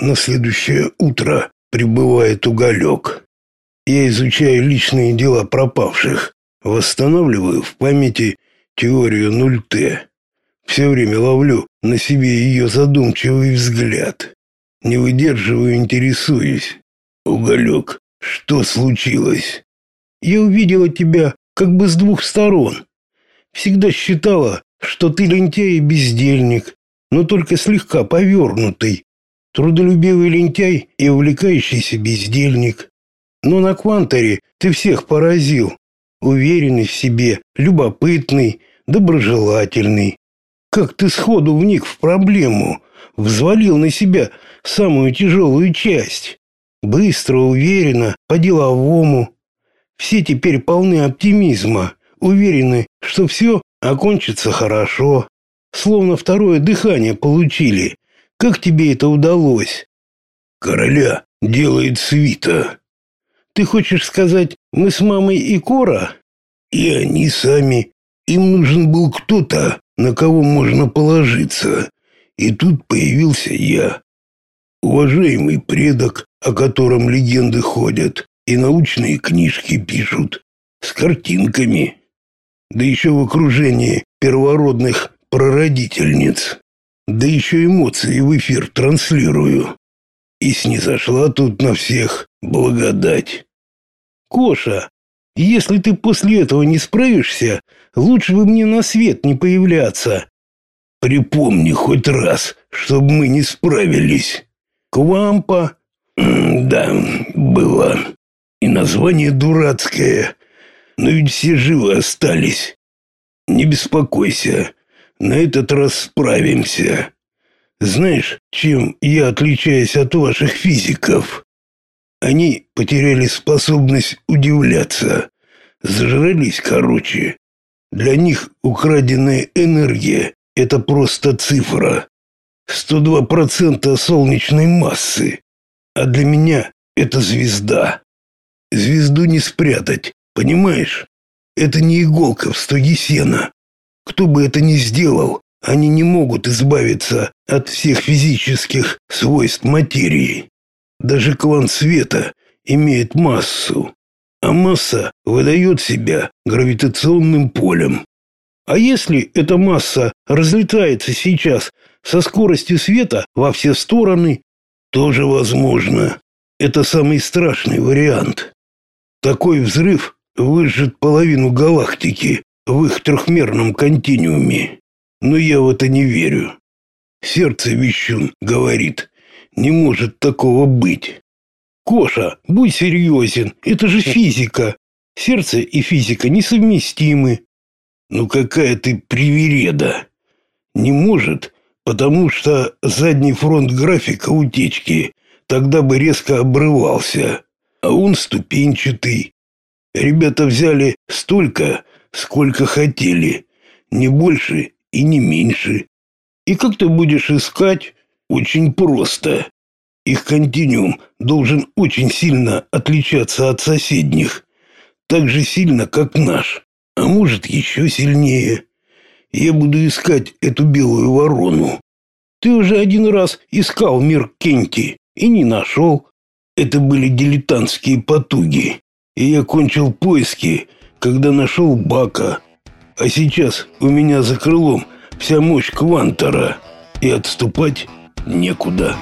на следующее утро прибывает уголек. Я изучаю личные дела пропавших, восстанавливаю в памяти теорию 0Т. Все время ловлю на себе ее задумчивый взгляд. Не выдерживаю, интересуюсь. Уголек, что случилось? Я увидела тебя как бы с двух сторон. Всегда считала, что ты лентяй и бездельник, но только слегка повернутый. Трудолюбивый лентяй и увлекающийся бездельник. Но на кванторе ты всех поразил. Уверенный в себе, любопытный, доброжелательный. Как ты сходу вник в проблему, взвалил на себя самую тяжелую часть. Быстро, уверенно, по-деловому. Все теперь полны оптимизма, уверены, что все окончится хорошо. Словно второе дыхание получили. Как тебе это удалось? Короля делает свита. Ты хочешь сказать, мы с мамой и Кора? И они сами. Им нужен был кто-то, на кого можно положиться. И тут появился я. Уважаемый предок, о котором легенды ходят и научные книжки пишут, с картинками. Да еще в окружении первородных прародительниц. Да еще эмоции в эфир транслирую. И снизошла тут на всех благодать. Коша, если ты после этого не справишься, лучше бы мне на свет не появляться. Припомни хоть раз, чтобы мы не справились. Квампа? Да, было. И название дурацкое. Но ведь все живы остались. Не беспокойся, на этот раз справимся. Знаешь, чем я отличаюсь от ваших физиков? Они потеряли способность удивляться. Зажрались, короче. Для них украденная энергия – это просто цифра. 102% солнечной массы. А для меня это звезда. Звезду не спрятать, понимаешь? Это не иголка в стоге сена. Кто бы это ни сделал, они не могут избавиться от всех физических свойств материи. Даже квант света имеет массу, а масса выдает себя гравитационным полем. А если эта масса разлетается сейчас со скоростью света во все стороны, тоже возможно. Это самый страшный вариант. Такой взрыв выжжет половину галактики в их трехмерном континууме. Но я в это не верю. Сердце вещун говорит, не может такого быть. Коша, будь серьезен, это же физика. Сердце и физика несовместимы. Ну какая ты привереда. Не может, потому что задний фронт графика утечки тогда бы резко обрывался, а он ступенчатый. Ребята взяли столько, сколько хотели, не больше и не меньше. И как ты будешь искать? Очень просто. Их континуум должен очень сильно отличаться от соседних, так же сильно, как наш, а может еще сильнее. Я буду искать эту белую ворону. Ты уже один раз искал мир Кенти и не нашел. Это были дилетантские потуги, и я кончил поиски, когда нашел Бака. А сейчас у меня за крылом вся мощь Квантора, и отступать некуда.